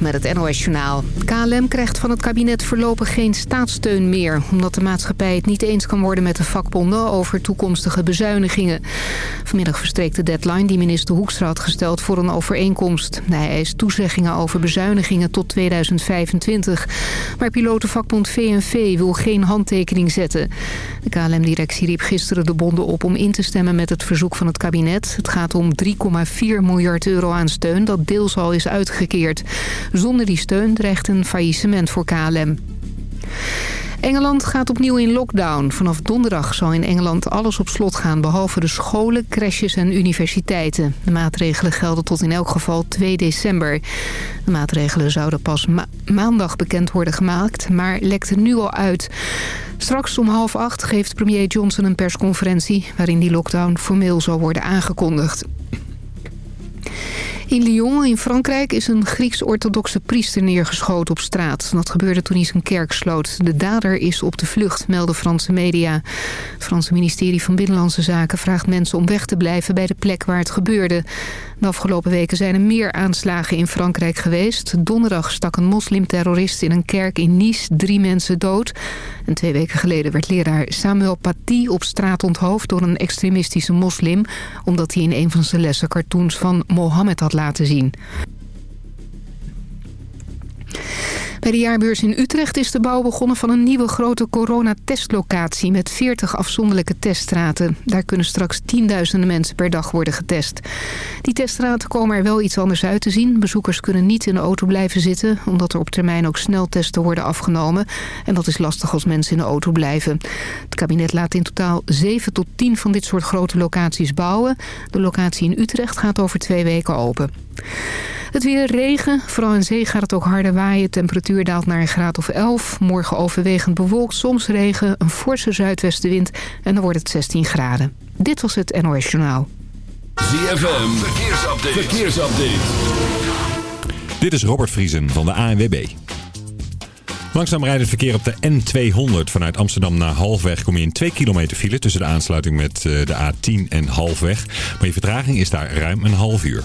Met het NOS Journaal. KLM krijgt van het kabinet voorlopig geen staatssteun meer... omdat de maatschappij het niet eens kan worden met de vakbonden... over toekomstige bezuinigingen. Vanmiddag verstreek de deadline die minister Hoekstra had gesteld voor een overeenkomst. Hij eist toezeggingen over bezuinigingen tot 2025. Maar pilotenvakbond VNV wil geen handtekening zetten. De KLM-directie riep gisteren de bonden op om in te stemmen met het verzoek van het kabinet. Het gaat om 3,4 miljard euro aan steun dat deels al is uitgekeerd. Zonder die steun dreigt een faillissement voor KLM. Engeland gaat opnieuw in lockdown. Vanaf donderdag zal in Engeland alles op slot gaan... behalve de scholen, crèches en universiteiten. De maatregelen gelden tot in elk geval 2 december. De maatregelen zouden pas maandag bekend worden gemaakt... maar lekten nu al uit. Straks om half acht geeft premier Johnson een persconferentie... waarin die lockdown formeel zal worden aangekondigd. In Lyon in Frankrijk is een Grieks-orthodoxe priester neergeschoten op straat. Dat gebeurde toen hij zijn kerk sloot. De dader is op de vlucht, melden Franse media. Het Franse ministerie van Binnenlandse Zaken vraagt mensen om weg te blijven bij de plek waar het gebeurde. De afgelopen weken zijn er meer aanslagen in Frankrijk geweest. Donderdag stak een moslimterrorist in een kerk in Nice drie mensen dood. En twee weken geleden werd leraar Samuel Paty op straat onthoofd door een extremistische moslim... omdat hij in een van zijn lessen cartoons van Mohammed had laten zien. Bij de jaarbeurs in Utrecht is de bouw begonnen van een nieuwe grote coronatestlocatie met 40 afzonderlijke teststraten. Daar kunnen straks tienduizenden mensen per dag worden getest. Die teststraten komen er wel iets anders uit te zien. Bezoekers kunnen niet in de auto blijven zitten, omdat er op termijn ook sneltesten worden afgenomen. En dat is lastig als mensen in de auto blijven. Het kabinet laat in totaal 7 tot 10 van dit soort grote locaties bouwen. De locatie in Utrecht gaat over twee weken open. Het weer regen. Vooral in zee gaat het ook harder waaien. Temperatuur daalt naar een graad of 11. Morgen overwegend bewolkt, soms regen, een forse zuidwestenwind en dan wordt het 16 graden. Dit was het NOS Journaal. ZFM, verkeersupdate. verkeersupdate. Dit is Robert Vriesen van de ANWB. Langzaam rijdt het verkeer op de N200 vanuit Amsterdam naar Halfweg. Kom je in 2 kilometer file tussen de aansluiting met eh, de A10 en Halfweg. Maar je vertraging is daar ruim een half uur.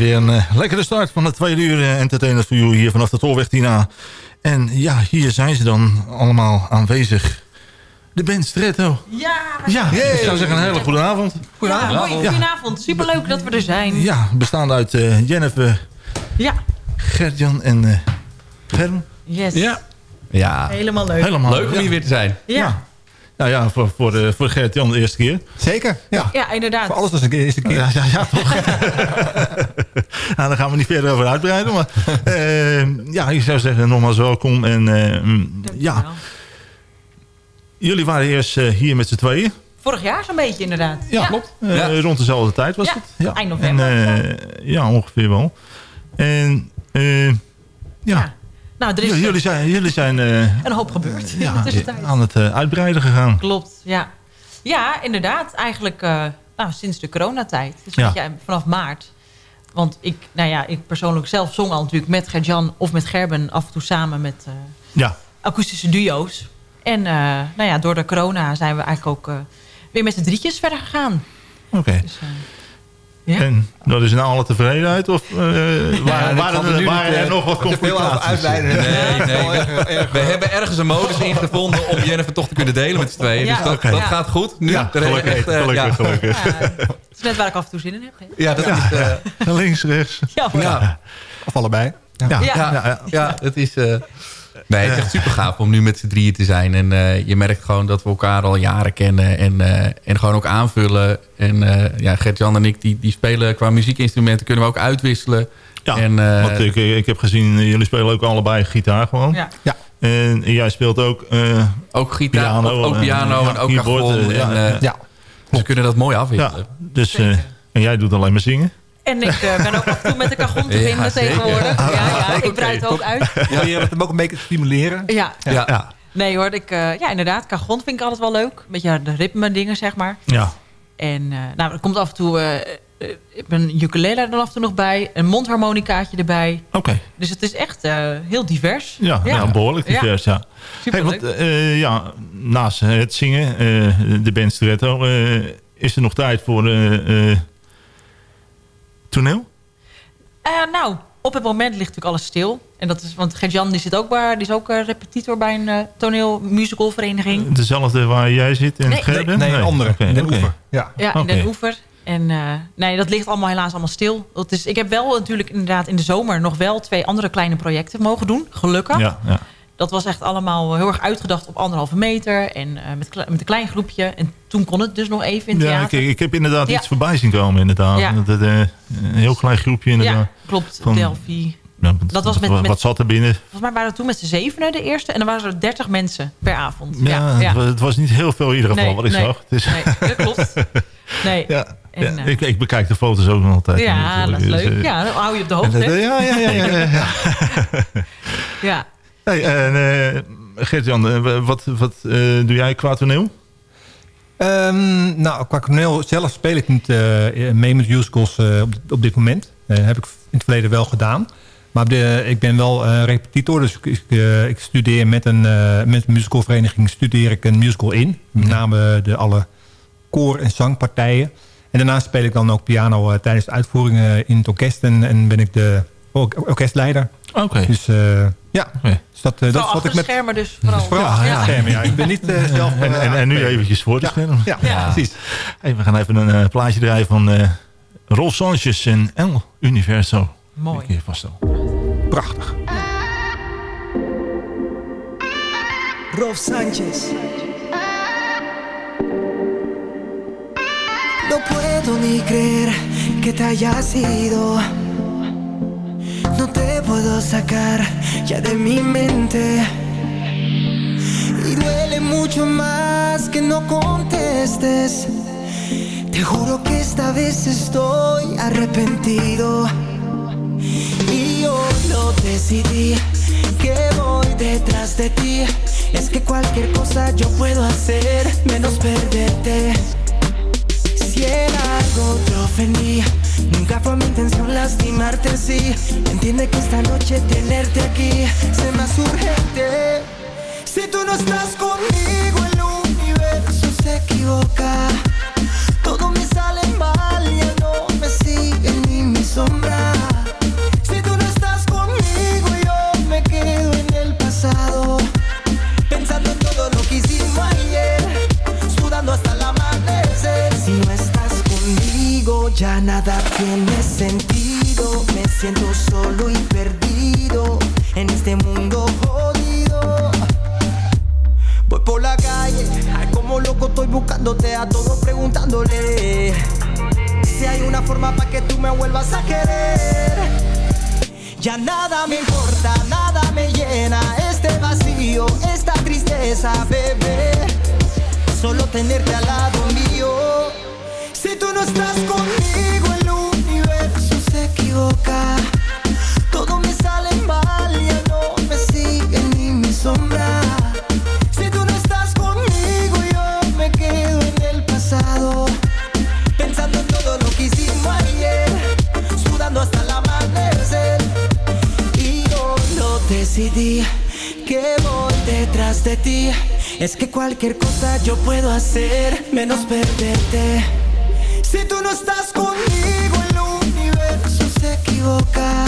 Weer een eh, lekkere start van de tweede uur uh, Entertainment voor jullie hier vanaf de Tolweg Tina. En ja, hier zijn ze dan allemaal aanwezig. De band Stretto. Ja, Ja, ik zou zeggen een hele goede avond. ja, mooi. Goedenavond. Superleuk dat we er zijn. Ja, bestaande uit eh, Jennifer, Ja, Gertjan en eh Germ. yes. Ja. Ja, Helemaal leuk. Helemaal. leuk om ja. hier weer te zijn. Ja, Nou ja, voor, voor, eh, voor Gertjan de eerste keer. Zeker, ja. ja inderdaad. Voor alles was een eerste keer. Ja, ja, ja toch? nou, daar gaan we niet verder over uitbreiden. Maar eh, ja, ik zou zeggen nogmaals welkom. En eh, mm, ja, jullie waren eerst hier met z'n tweeën. Vorig jaar zo'n beetje inderdaad. Ja, klopt. Eh, Ja. Rond dezelfde tijd was Ja, het. Ja, eind november En, eh, ja, ongeveer wel. En eh, ja, Ja. Nou, er is jullie zijn, jullie zijn eh, een hoop gebeurd ja, aan het eh, uitbreiden gegaan. Klopt, ja. Ja, inderdaad. Eigenlijk eh, nou, sinds de coronatijd. Dus Ja. weet je, vanaf maart. Want ik, nou ja, ik persoonlijk zelf zong al natuurlijk met Gert-Jan of met Gerben af en toe samen met Ja, akoestische duo's. En nou ja, door de corona zijn we eigenlijk ook weer met z'n drietjes verder gegaan. oké. Dus, ja. En dat is nou alle tevredenheid? Of eh, waren, waren, er, waren er nog wat complicaties? Nee, nee. We, we hebben ergens een modus ingevonden om Jennifer toch te kunnen delen met z'n tweeën. Dus dat, dat gaat goed. Nu, gelukkig, echt, eh, gelukkig, ja. gelukkig. Ja, het is net waar ik af en toe zin in heb. hè? Ja, dat is... eh, Links, rechts. Ja. Of allebei. Ja. Ja, Ja. ja. ja, Ja, het is... eh, nee, het is echt super gaaf om nu met z'n drieën te zijn. En eh, je merkt gewoon dat we elkaar al jaren kennen. En, eh, en gewoon ook aanvullen. En eh, ja, Gert-Jan en ik, die, die spelen qua muziekinstrumenten... kunnen we ook uitwisselen. Ja, En, eh, want ik, ik heb gezien, eh, jullie spelen ook allebei gitaar gewoon. Ja. En jij speelt ook eh, Ook gitaar, Piano, ook, ook eh, piano ja, en ook keyboard, eh, ja, en, eh, Ja. Dus we kunnen dat mooi ja, afwisselen. dus, eh, en jij doet alleen maar zingen. En ik eh, ben ook af en toe met de cajon te Ja, vinden zeker. tegenwoordig. Ja, ja, ik Oké, bruid ook uit. Proberen het hem ook een beetje te stimuleren. Ja, Ja. Ja, nee hoor, ik, eh, ja inderdaad, cajon vind ik altijd wel leuk. Een beetje de ritme dingen, zeg maar. ja. En eh, nou, er komt af en toe ik ben een ukulele er dan af en toe nog bij. Een mondharmonicaatje erbij. oké. Dus het is echt eh, heel divers. Ja, ja. behoorlijk Ja. divers, ja. Hey, want, eh, ja, naast het zingen, eh, de band Stretto, eh, is er nog tijd voor eh, eh, toneel? Eh, nou, op het moment ligt natuurlijk alles stil. En dat is, want Gert-Jan die zit ook, bij, die is ook eh, repetitor bij een eh toneel musicalvereniging. Dezelfde waar jij zit en Nee. Gerben? Nee, een andere. In Den oké. Oever. Ja. Ja, in. Den Oever. En eh, nee, dat ligt allemaal helaas allemaal stil. Dat is, ik heb wel natuurlijk inderdaad in de zomer nog wel twee andere kleine projecten mogen doen. Gelukkig. Ja, ja. Dat was echt allemaal heel erg uitgedacht op anderhalve meter. En eh, met, met een klein groepje. En toen kon het dus nog even in het Ja, ik, theater. ik heb inderdaad Ja. iets voorbij zien komen, inderdaad. Ja. Dat, eh, een heel klein groepje, inderdaad. ja, klopt. Van- Delphi. Ja, Dat was met- wat, met- wat zat er binnen? Volgens mij waren we toen met z'n zevenen de eerste. En dan waren er dertig mensen per avond. Ja, Ja, Het, ja. was, het was niet heel veel in ieder geval Nee, wat ik nee, zag. Is, Nee, dat klopt. Nee. ja, En, ja, eh, ik, ik bekijk de foto's ook nog altijd. Ja, dat is leuk. Dus, eh, Ja, dan hou je op de hoogte. dat- ja, ja, ja, ja, ja, ja. Ja. Hey, eh, Gert-Jan, eh, wat, wat doe jij qua toneel? Ehm, nou, qua toneel zelf speel ik niet mee met musicals op, op dit moment. Eh heb ik in het verleden wel gedaan. Maar de, ik ben wel repetitor, dus ik, ik, ik studeer met een, met een musicalvereniging studeer ik een musical in. Met name de alle koor- en zangpartijen. En daarnaast speel ik dan ook piano tijdens de uitvoeringen in het orkest. En, en ben ik de orkestleider. Oké. Dus eh, ja, Oké. dus dat, eh, dat is wat ik met... schermen dus vooral. Vooral, ja, schermen, ja. Ik ben niet eh, zelf... En, en, en nu eventjes voor te Ja. stellen. Ja, Ja. precies. Hey, we gaan even een plaatje draaien van eh Rolf Sanchez en El Universo. Mooi. Ik vast al. Prachtig. Rolf Sánchez. No puedo ni creer que te hayas ido. No te puedo sacar ya de mi mente. Y duele mucho más que no contestes. Te juro que esta vez estoy arrepentido. Y yo lo decidí que voy detrás de ti. Es que cualquier cosa yo puedo hacer menos perderte. Si algo te ofendí, nunca fue mi intención lastimarte sí. Entiende que esta noche tenerte aquí se me hace urgente. Si tú no estás conmigo, el universo se equivoca. Todo me sale mal, ya no me sigue ni mi sombra. Ya nada tiene sentido, me siento solo y perdido en este mundo jodido. Voy por la calle, como loco estoy buscándote a todos preguntándole si hay una forma para que tú me vuelvas a querer. Ya nada me importa, nada me llena este vacío, esta tristeza, bebé. Solo tenerte al lado mío de ti. Es que cualquier cosa yo puedo hacer, menos perderte. Si tú no estás conmigo, el universo se equivoca.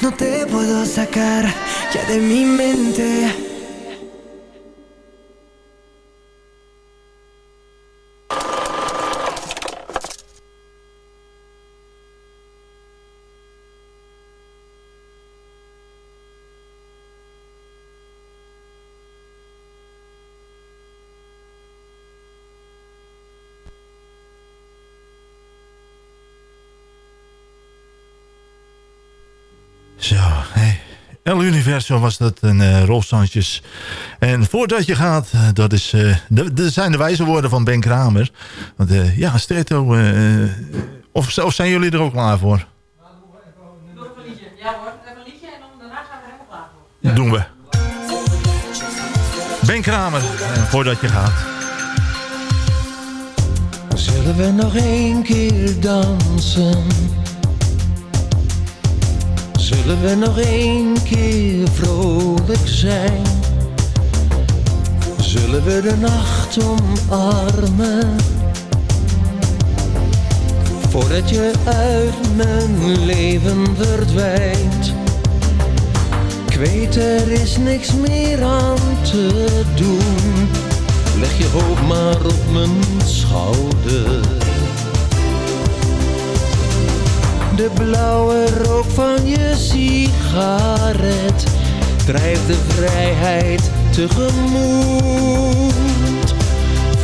No te puedo sacar ya de mi mente. El Universo was dat, een uh, Rolf Sanchez. En voordat je gaat, eh, dat is, eh, de, de zijn de wijze woorden van Ben Kramer. Want eh, ja, Stretto, eh, of, of zijn jullie er ook klaar voor? Ja hoor, even een liedje en dan daarna zijn we helemaal klaar voor. Doen we. Ben Kramer, voordat je gaat. Zullen we nog één keer dansen? Zullen we nog één keer vrolijk zijn? Zullen we de nacht omarmen? Voordat je uit mijn leven verdwijnt. Ik weet er is niks meer aan te doen. Leg je hoofd maar op mijn schouder. De blauwe rook van je sigaret drijft de vrijheid tegemoet.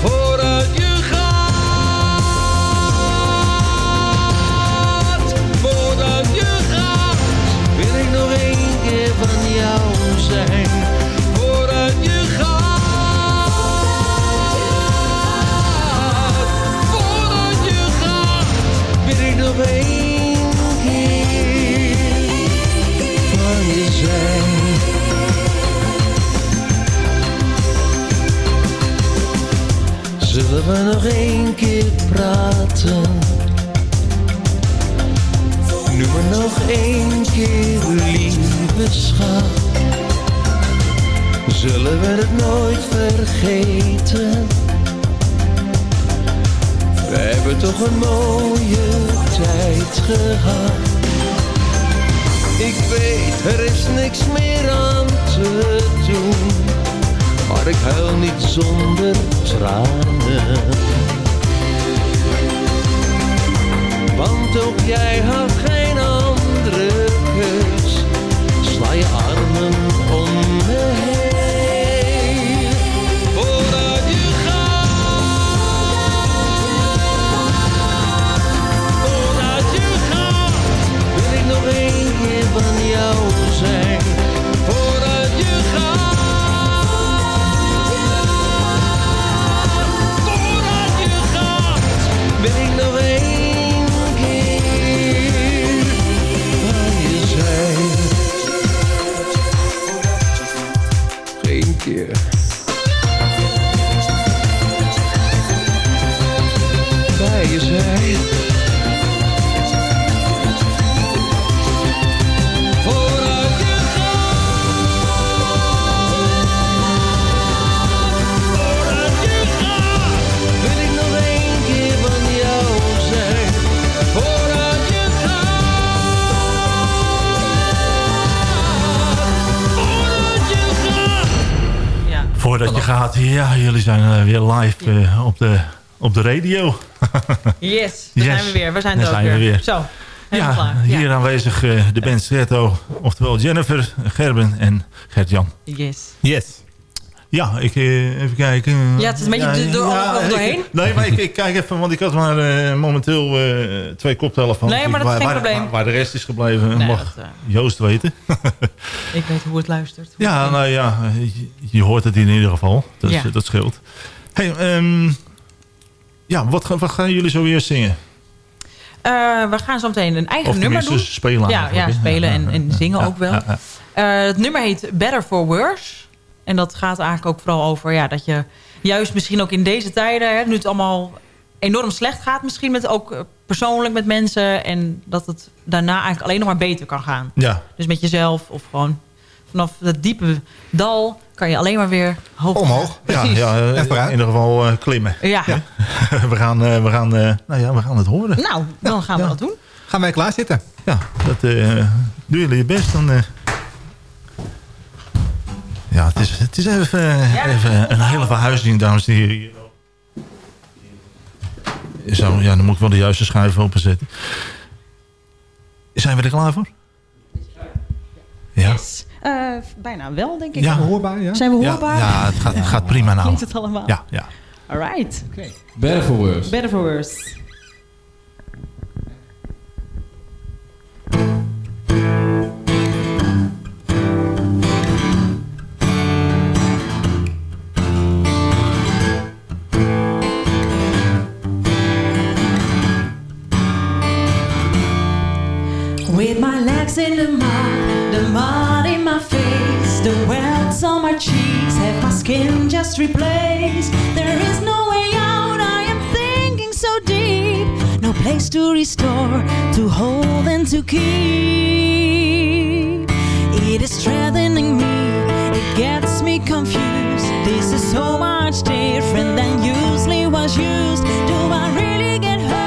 Vooruit je gaat, vooruit je gaat, wil ik nog één keer van jou zijn. Vooruit je gaat, vooruit je gaat, wil ik nog één Zullen we nog één keer praten? Nu maar nog één keer, lieve schat. Zullen we het nooit vergeten? We hebben toch een mooie tijd gehad. Ik weet, er is niks meer aan te doen. Maar ik huil niet zonder tranen. Want ook jij had geen andere keus. Sla je armen om me heen. Van Je gaat, ja, jullie zijn eh, weer live eh, op, de, op de radio. Yes, daar Yes. zijn we weer. We zijn Daar er ook zijn we weer. weer. Zo, Ja, klaar. hier aanwezig eh, de band Stretto, oftewel Jennifer, Gerben en Gert-Jan. Yes. Yes. Ja, ik, eh, even kijken. Ja, het is een beetje door- over ik- doorheen. nee, maar ik, ik kijk even, want ik had maar eh, momenteel eh, twee koptelefoons. Nee, maar dat is waar, geen waar, probleem. Waar, waar de rest is gebleven, Nee, mag dat, Joost weten. Ik weet hoe het luistert. Ja, nou ja, je, je hoort het in ieder geval. Dus Ja. dat scheelt. Hey, ehm, ja, wat, gaan- wat gaan jullie zo weer zingen? We gaan zo meteen een eigen Of nummer doen. spelen Ja, ja spelen en, en zingen ook wel. het nummer heet Better for Worse. En dat gaat eigenlijk ook vooral over ja, dat je juist misschien ook in deze tijden... Hè, nu het allemaal enorm slecht gaat misschien met ook eh, persoonlijk met mensen... en dat het daarna eigenlijk alleen nog maar beter kan gaan. Ja. Dus met jezelf of gewoon vanaf het diepe dal kan je alleen maar weer hoog. Omhoog. Ja, Precies. ja eh, in ieder geval eh, klimmen. Ja. we, gaan, eh, we, gaan, eh, nou ja, we gaan het horen. Nou, dan gaan we dat doen. Gaan wij klaar zitten? Ja, dat eh doen jullie je best. Dan, eh. Ja, het is, het is even, even een hele verhuizing, dames en heren. hier. Zo, ja, dan moet ik wel de juiste schuif openzetten. Zijn we er klaar voor? Ja. Eh, bijna wel, denk ik. Ja. Hoorbaar, ja? Zijn we hoorbaar? ja, het gaat, het gaat prima nou. Klinkt het allemaal? Ja, ja. All right. Better for worse. Better for worse. Legs in the mud, the mud in my face, the welts on my cheeks, have my skin just replaced. There is no way out, I am thinking so deep. No place to restore, to hold and to keep. It is strengthening me, it gets me confused. This is so much different than usually was used. Do I really get hurt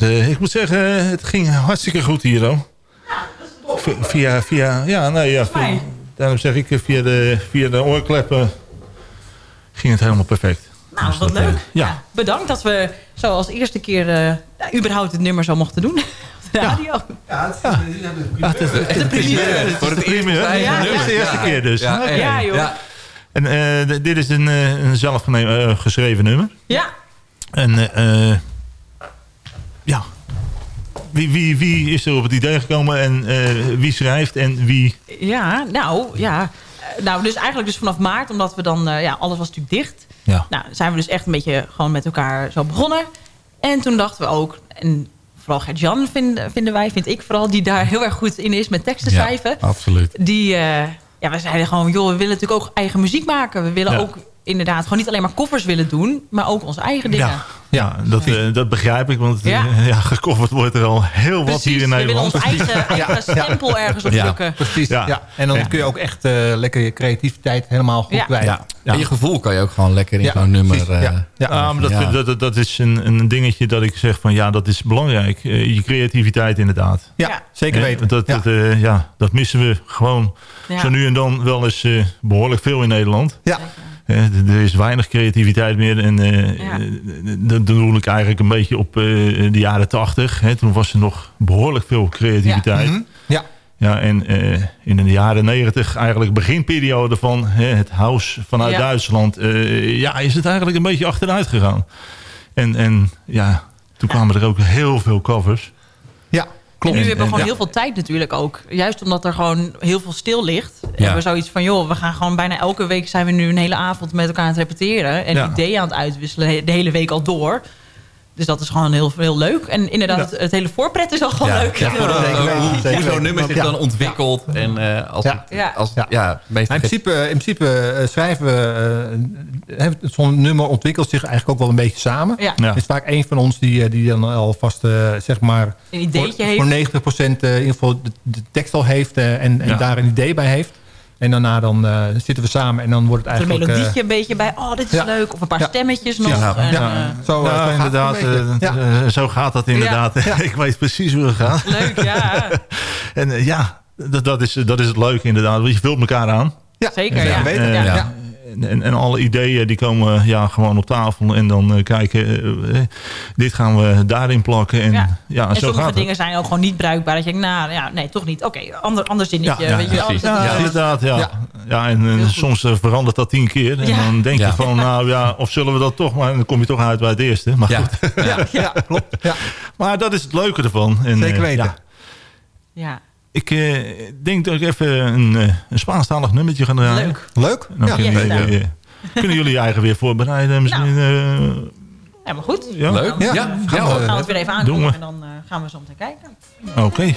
het, eh, ik moet zeggen, het ging hartstikke goed hier, hoor. V- Via, via, ja, nee, ja, via- daarom zeg ik, eh, via de, via de oorkleppen ging het helemaal perfect. Nou, Dus wat dat, eh, leuk. ja, Bedankt dat we zo als eerste keer nou, überhaupt het nummer zo mochten doen. Op de radio. Ja, het is, het is de première. Voor het première. Ja, Ja, ja. dat is de eerste Ja. keer dus. Ja. Ja, joh. Ja. En eh, dit is een, eh, een zelf eh, geschreven nummer. En eh, eh, ja, wie, wie, wie is er op het idee gekomen en eh, wie schrijft en wie... Ja, nou, ja. Eh, Nou, dus eigenlijk dus vanaf maart, omdat we dan... eh, ja, alles was natuurlijk dicht. Ja. Nou, zijn we dus echt een beetje gewoon met elkaar zo begonnen. En toen dachten we ook... En vooral Gert-Jan vinden, vinden wij, vind ik vooral... die daar heel erg goed in is met teksten Ja, schrijven. absoluut. Die, ja, we zeiden gewoon... joh, we willen natuurlijk ook eigen muziek maken. We willen Ja. ook inderdaad gewoon niet alleen maar koffers willen doen... maar ook onze eigen dingen. Ja, ja dat, eh, dat begrijp ik, want Ja. ja. ja, gecoverd wordt er al heel wat hier in we willen Nederland. ons eigen, eigen stempel ergens op Ja. drukken. Precies, Ja. ja. En dan Ja. kun je ook echt eh, lekker je creativiteit helemaal goed Ja. kwijt. Ja. En je gevoel kan je ook gewoon lekker in Ja, zo'n nummer... eh, ja. Ja, maar dat, Ja. dat, dat, dat is een, een dingetje dat ik zeg van ja, dat is belangrijk. Eh, je creativiteit inderdaad. Ja, Ja. zeker Eh, weten. Dat, ja. dat, eh, ja, dat missen we gewoon Ja. zo nu en dan wel eens eh, behoorlijk veel in Nederland. ja. Er is weinig creativiteit meer. En eh, Ja. eh, dat doe ik eigenlijk een beetje op eh, de jaren tachtig. Toen was er nog behoorlijk veel creativiteit. Mhm. Ja. Ja, en eh, in de jaren negentig, eigenlijk beginperiode van hè, het house vanuit Ja. Duitsland, eh, ja, is het eigenlijk een beetje achteruit gegaan. En, en ja, toen kwamen er ook heel veel covers. Ja. En nu En- hebben we gewoon ja. heel veel tijd natuurlijk ook. Juist omdat er gewoon heel veel stil ligt. Hebben we zoiets van, joh, we gaan gewoon bijna elke week... zijn we nu een hele avond met elkaar aan het repeteren. En Ja. ideeën aan het uitwisselen de hele week al door. Dus dat is gewoon heel, heel leuk. En inderdaad, het, het hele voorpret is al gewoon Ja, leuk. ja, hoe, zo'n nummer zich Ja. dan ontwikkelt. En eh, als Ja. het, Ja. als, Ja. in principe, in principe eh, schrijven we... eh, hè, Zo'n nummer ontwikkelt zich eigenlijk ook wel een beetje samen. Ja. Ja. Het is vaak één van ons die, eh, die dan alvast, eh, zeg maar... Een ideetje voor, heeft. voor 90% eh, in ieder geval de, de tekst al heeft eh, en, en daar een idee bij heeft. En daarna dan eh, zitten we samen en dan wordt het Een eigenlijk... eh, melodietje een beetje bij. Oh, dit is ja. leuk. Of een paar Ja. stemmetjes nog. Ja. En, Ja. eh, zo, inderdaad. een zo gaat dat inderdaad. ik weet precies hoe het gaat. leuk, ja. En ja, dat, dat, is, dat is het leuke inderdaad. Want je vult elkaar aan. Ja, Zeker, ja. Ja. En, en, alle ideeën die komen ja, gewoon op tafel. En dan eh, kijken, eh, eh, dit gaan we daarin plakken. En, Ja. ja. En zo sommige gaat het. dingen zijn ook gewoon niet bruikbaar. Dat je denkt, nou ja, nee, toch niet. Oké, ander, ander zinnetje. Ja, weet je, Ja, inderdaad. Ja. Ja. Ja. en, en soms eh, verandert dat tien keer. En Ja. dan denk je van, nou ja, of zullen we dat toch maar... En dan kom je toch uit bij het eerste. Maar, Ja. goed. Ja. Ja, klopt. Ja. maar dat is het leuke ervan. En, Zeker eh, weten. ja, Ja, ik eh, denk dat ik even een, eh, een Spaanstalig nummertje ga draaien. leuk. Leuk. Dan Ja. kunnen, Yes, jullie, nou. eh, kunnen jullie je eigen weer voorbereiden misschien? eh, Ja, maar goed. ja? Leuk. Ja. Ja. Gaan Ja, we- gaan we het weer even we. En dan eh, gaan we zo meteen kijken. Oké.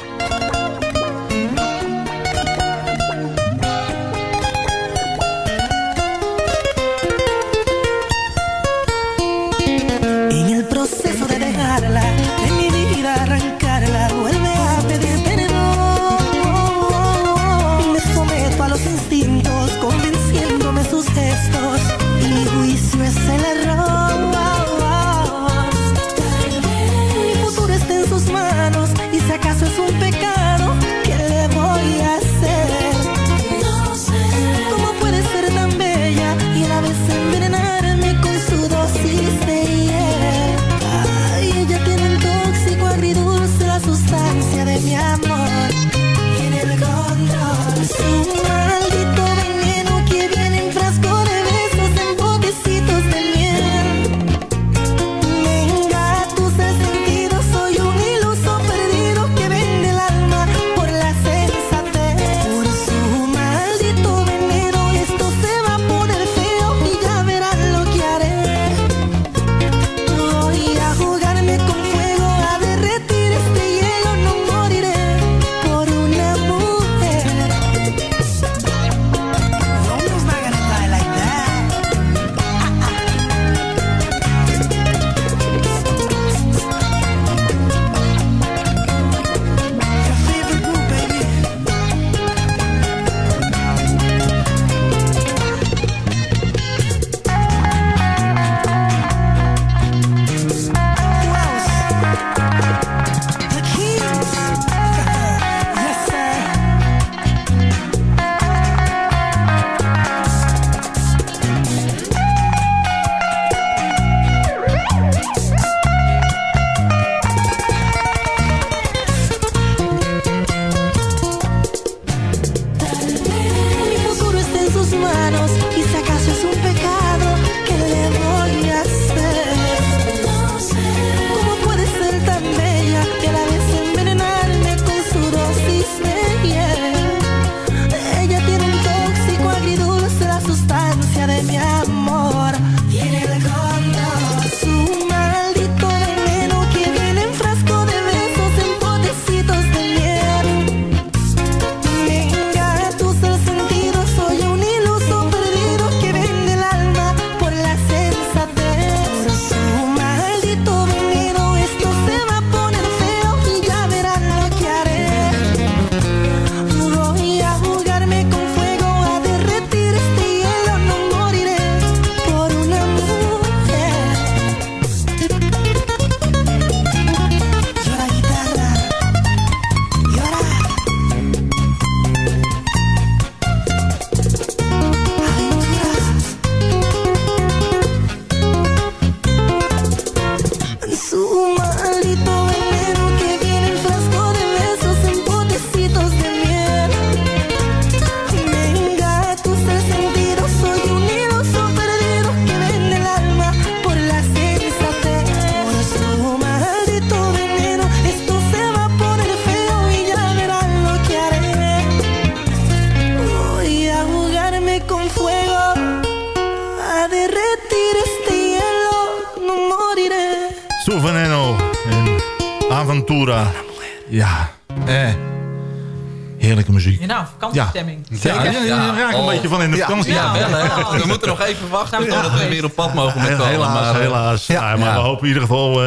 Vakantiestemming. Ja, ja, ja, ja, raak een beetje van in de vakantie. Ja, wel hè. We moeten nog even wachten totdat we weer op pad mogen met allen, Helaas, maar, eh, helaas. Ja, maar we hopen in ieder geval... eh,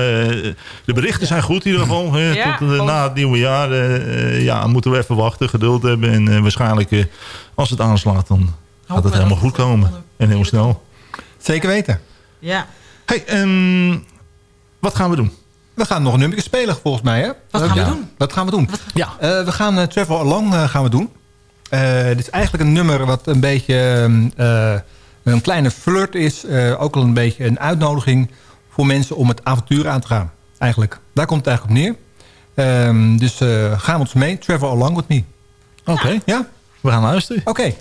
de berichten zijn goed in ieder geval. Ja, tot eh, na het nieuwe jaar ja, moeten we even wachten, geduld hebben. En waarschijnlijk, als het aanslaat, dan gaat het helemaal goed komen. En heel snel. Zeker weten. Ja. Hey, ehm, wat gaan we doen? We gaan nog een nummer spelen volgens mij. Hè? Wat gaan we Ja. doen? Wat gaan we doen? Ja. Eh, we gaan Travel Along gaan we doen. Eh, dit is eigenlijk een nummer wat een beetje ehm, eh, een kleine flirt is. Eh, ook al een beetje een uitnodiging voor mensen om het avontuur aan te gaan. Eigenlijk. Daar komt het eigenlijk op neer. Ehm, dus eh, gaan we ons mee. Travel Along with me. Oké, Ja? we gaan luisteren. Oké.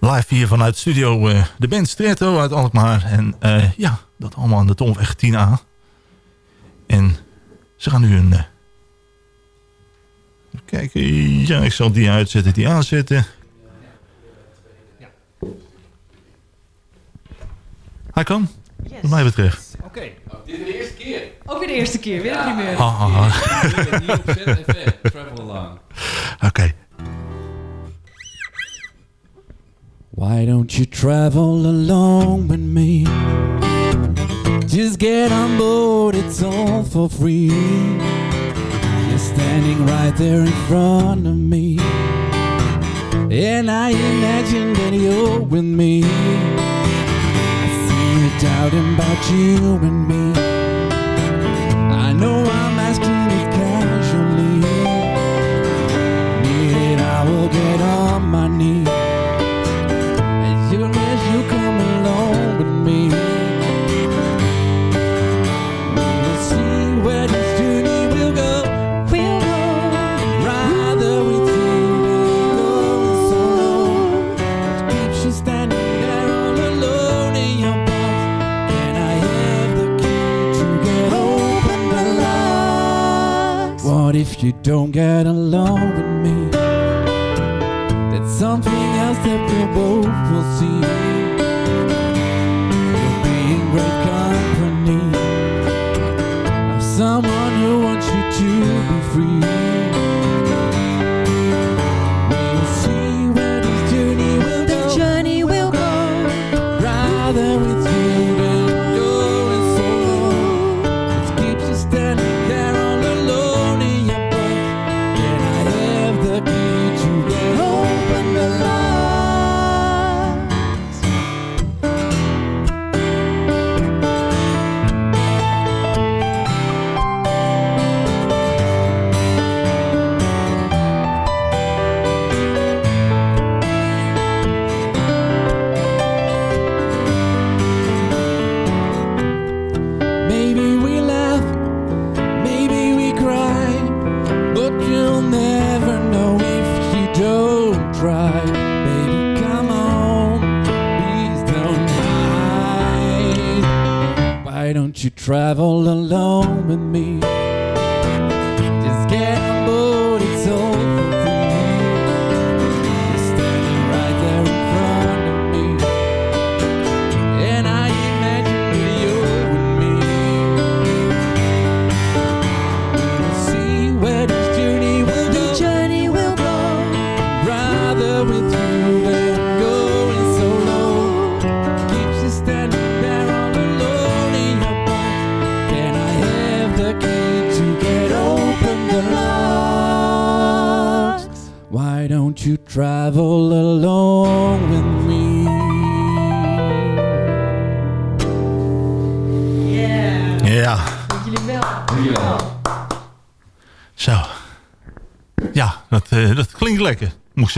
Live hier vanuit studio eh, de band Stretto uit Alkmaar. En eh, ja, dat allemaal aan de Tolweg 10A. En ze gaan nu een... eh, ja, ik zal die uitzetten, die aanzetten. Hij kan, wat mij betreft. Oké. Dit is de eerste keer. Ook weer de eerste keer, weer niet meer. Ah, ah, ah. Travel Along. Oké. Why don't you travel along with me? Just get on board, it's all for free. Standing right there in front of me. And I imagine that you're with me. I see you doubting about you and me. I know I'm asking it casually. Need it, I will get on my knees. If you don't get along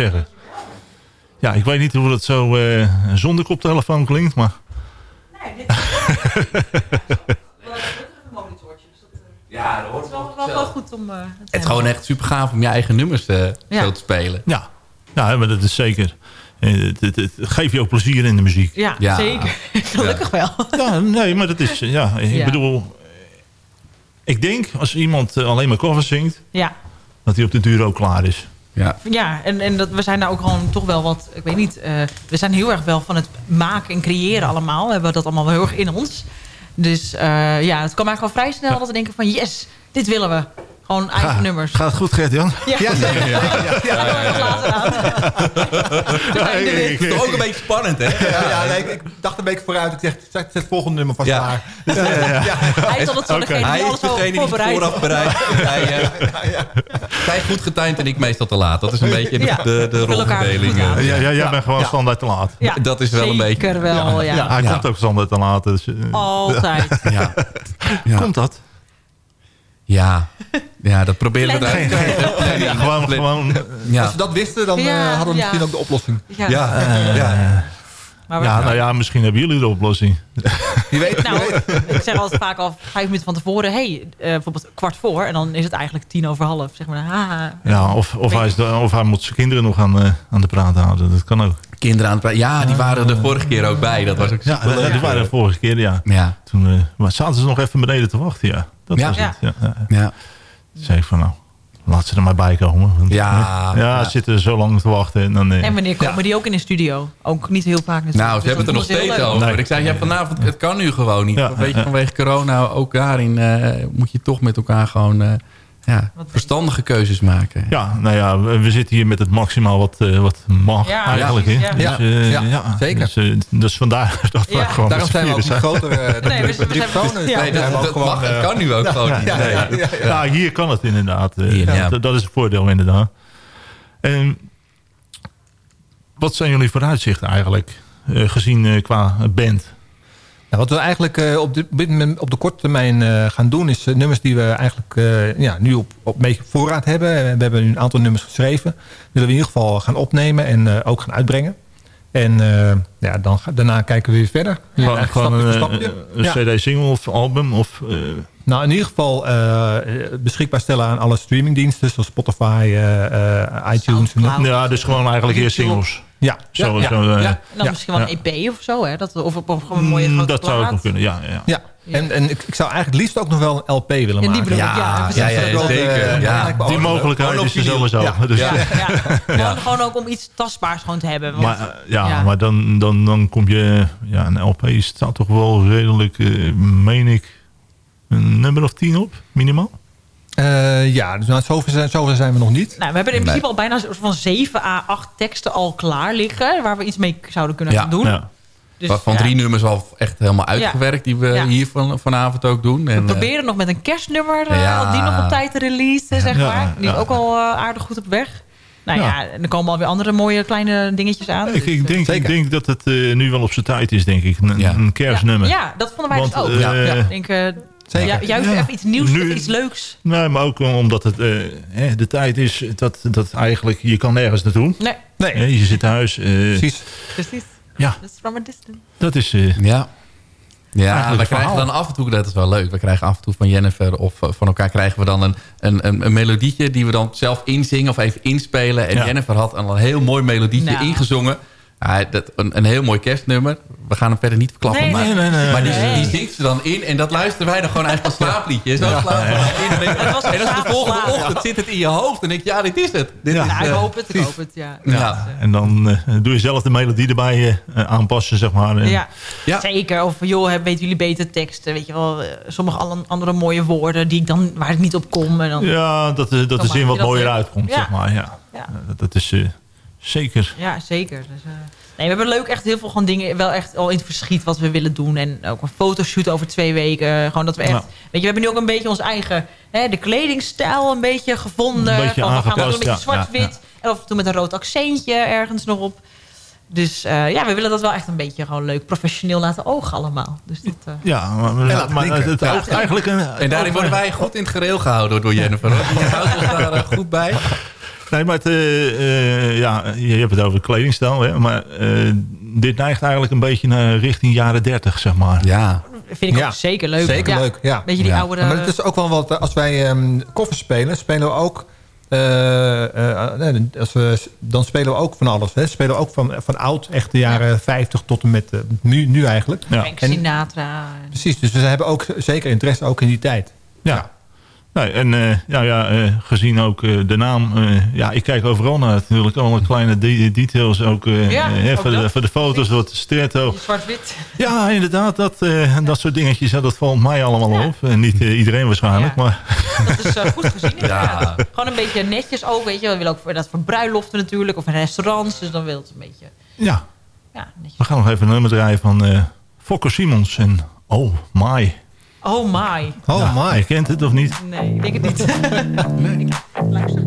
zeggen. Ja, ik weet niet hoe dat zo eh, zonder koptelefoon klinkt, maar... Nee, dit is Ja, dat hoort wel, wel, wel goed om... eh, Het is gewoon echt super gaaf om je eigen nummers eh, Ja. zo te spelen. Ja, ja maar dat is zeker. Eh, Het, het, het geeft je ook plezier in de muziek. Ja, Ja. zeker. Gelukkig wel. Ja, nee, maar dat is... Ja, ik Ja. bedoel... Ik denk, als iemand alleen maar covers zingt... Ja, dat hij op de duur ook klaar is. Ja. Ja, en, en dat, we zijn daar ook gewoon toch wel wat... Ik weet niet, eh, we zijn heel erg wel van het maken en creëren allemaal. We hebben dat allemaal wel heel erg in ons. Dus eh, ja, het kwam eigenlijk al vrij snel dat we denken van... Yes, dit willen we. Gewoon eigen Ga- nummers. Gaat het goed, Gert-Jan? Ja, ja, ja, ja, Het is toch ook een beetje spannend, hè? Ja, ja, nee, ik, ik dacht een beetje vooruit. Ik zeg, zet, zet het volgende nummer vast Ja. klaar. Hij is altijd zo degene Hij is zo degene die vooraf bereidt. Hij, Zij goed getimed en ik meestal te laat. Dat is een beetje de, Ja, de, de rolverdeling. eh. Ja, ja, jij Ja. bent gewoon Ja. standaard te laat. Ja, Dat is wel een beetje... Zeker wel, ja. Hij Ja. komt ook standaard te laat. Dus, eh, Altijd. Ja. Ja. Komt dat? Ja. ja, dat proberen we eruit te gewoon, gewoon, eh, Ja. Als we dat wisten, dan Ja, eh, hadden we ja. misschien ook de oplossing. Ja. Ja. Eh, ja. Maar we- ja, nou ja, misschien hebben jullie de oplossing. Je weet, Nou, ik zeg altijd vaak al vijf minuten van tevoren... hey, eh, bijvoorbeeld kwart voor... en dan is het eigenlijk tien over half. Zeg maar, haha. Ja, of, of, hij, is de- of hij moet zijn kinderen nog aan, eh, aan de praat houden. Dat kan ook. Kinderen aan het praten. Ja, die waren er de vorige keer ook bij. Dat was ook Ja, die waren de vorige keer, ja. Ja. Toen eh, maar zaten ze nog even beneden te wachten, ja. Dat Ja. was het. Ja. Ja. Ja. Ik van, nou, laat ze er maar bij komen. Want, Ja. eh, ja, zitten zo lang te wachten. En dan, eh, En wanneer komen die ook in de studio? Ook niet heel vaak natuurlijk. Nou, ze Dus hebben het er nog steeds over. Nee. Ik zei, ja, vanavond, het kan nu gewoon niet. Ja, Weet je, vanwege corona, ook daarin eh, moet je toch met elkaar gewoon eh, ja, verstandige keuzes maken. Ja, nou ja, we, we zitten hier met het maximaal wat, eh, wat mag Ja, eigenlijk. ja. Dus, Ja, eh, ja, ja, zeker. Dus, eh, dus vandaar dat we Ja. gewoon Daarom zijn we ook een grotere uh, Nee, we- we zijn-. Nee, dat, gewoon, mag, het kan nu ook gewoon niet. ja, Nee. ja, ja, ja. Ja, hier kan het inderdaad. eh, Hier, ja. dat, dat is het voordeel inderdaad. En wat zijn jullie vooruitzichten eigenlijk? eh, gezien eh, qua band? Nou, wat we eigenlijk eh, op, dit, op de korte termijn eh, gaan doen... is eh, nummers die we eigenlijk ja, nu op, op een beetje voorraad hebben. We hebben nu een aantal nummers geschreven. willen we in ieder geval gaan opnemen en ook gaan uitbrengen. En ja, dan, daarna kijken we weer verder. Ja, Gewoon, een, een Ja. cd-single of album? Of, Nou, in ieder geval eh, beschikbaar stellen aan alle streamingdiensten... zoals Spotify, eh, eh, iTunes. En, ja, dus gewoon eigenlijk eerst singles. ja, Zo, ja, zo, ja, eh, ja. En dan Ja. misschien wel een EP of zo, hè? Dat, of op of gewoon een mooie mm, grote dat zou ook nog kunnen, ja. ja. Ja, en, en ik, ik zou eigenlijk liefst ook nog wel een LP willen die maken. ik, ja. ja, zeker. Die mogelijkheid is er sowieso. Ja. Dus, Ja, ja. Gewoon, gewoon ook om iets tastbaars gewoon te hebben. Want, Maar, ja, Ja. maar dan, dan, dan kom je... Ja, een LP staat toch wel redelijk, eh, meen ik, een nummer of tien op, minimaal? Eh, ja, dus nou, zover, zijn, zover zijn we nog niet. nou, we hebben in Nee. principe al bijna van 7 à 8 teksten al klaar liggen. Waar we iets mee zouden kunnen Ja. gaan doen. Ja. Dus, ja. drie nummers al echt helemaal uitgewerkt. Die we Ja. hier van, vanavond ook doen. We En, eh, proberen nog met een kerstnummer Ja. al die nog op tijd te releasen, zeg Ja, maar. Die is ook al aardig goed op weg. Nou ja. Ja. en er komen alweer andere mooie kleine dingetjes aan. Ik, Dus, ik, denk, ik denk dat het eh, nu wel op zijn tijd is, denk ik. Een, Ja. een kerstnummer. Ja, dat vonden wij Want, dus ook. ja, ja. Ik denk, eh, Zeker. ju- juist Ja. even iets nieuws, Nu- of iets leuks. Nee, maar ook omdat het eh, hè, de tijd is dat, dat eigenlijk... Je kan nergens naartoe. Nee, Nee, je zit thuis. eh, precies. precies. Ja, That's from a distance. dat is... eh, Ja. Ja, we krijgen dan af en toe, dat is wel leuk. We krijgen af en toe van Jennifer of eh, van elkaar krijgen we dan een, een, een, melodietje die we dan zelf inzingen of even inspelen. En Ja. Jennifer had al een heel mooi melodietje Nou. ingezongen. Ja, dat, een, een heel mooi kerstnummer. We gaan hem verder niet verklappen. Nee, maar nee, nee, nee. maar die, Nee. die zingt ze dan in. En dat luisteren wij dan gewoon eigenlijk als slaapliedje. Zo in. En, denk- Het was een en als de volgende ochtend zit het in je hoofd. Dan denk je, ja, dit is het. Dit Ja. is, Ja, ik eh, hoop het, ik hoop het, ja. Ja. En dan eh, doe je zelf de melodie erbij eh, aanpassen, zeg maar. En- Ja, Ja. zeker. Of joh, weten jullie beter teksten? Weet je wel, sommige alle- andere mooie woorden die ik dan, waar ik niet op kom. En dan, Ja, dat, dat de zin wat mooier uitkomt, Ja. zeg maar. Ja. Ja. Dat, dat is eh, zeker. Ja, zeker. Dus, eh, nee, we hebben leuk echt heel veel gewoon dingen wel echt al in het verschiet wat we willen doen. En ook een fotoshoot over twee weken. Gewoon dat we echt... Ja. Weet je, we hebben nu ook een beetje ons eigen... Hè, de kledingstijl een beetje gevonden. Een beetje van, we gaan wel doen een beetje zwart-wit. En af en toe met een rood accentje ergens nog op. Dus eh, ja, we willen dat wel echt een beetje gewoon leuk professioneel laten ogen allemaal. Dus dat, eh, Ja, maar, het, Ja. oogt eigenlijk... Een, En daarin worden wij goed in het gereel gehouden door Jennifer. Die houdt ons daar goed bij. Nee, maar het, eh, eh, ja, je hebt het over kledingstijl, hè, maar eh, dit neigt eigenlijk een beetje naar richting jaren 30, zeg maar. Ja. vind ik Ja, ook zeker leuk. Zeker Ja. leuk, ja. Beetje die Ja. oude... Maar het is ook wel wat, als wij ehm koffers spelen, spelen we ook... eh, eh, nee, als we, dan spelen we ook van alles. Hè. Spelen we ook van, van oud, echt de jaren 50 tot en met nu, nu eigenlijk. Ja. Frank En- Sinatra. en- Precies, dus we hebben ook zeker interesse ook in die tijd. Ja. Nee, en eh, nou ja, eh, gezien ook eh, de naam, eh, ja, ik kijk overal naar natuurlijk. Alle kleine de- details ook, eh, Ja, ook voor, de, voor de foto's, wat stereo. Zwart-wit. Ja, inderdaad, dat, eh, dat soort dingetjes, ja, dat valt mij allemaal op. En niet iedereen waarschijnlijk, maar... Dat is goed gezien. inderdaad. Gewoon een beetje netjes ook, weet je. We willen ook voor, dat voor bruiloften natuurlijk, of in restaurants. Dus dan wil het een beetje... Ja, Ja, netjes. we gaan nog even een nummer draaien van eh Fokker Simons en Oh My. Oh my. Oh My. Je kent het of niet? Nee, ik denk het niet. nee. Luister.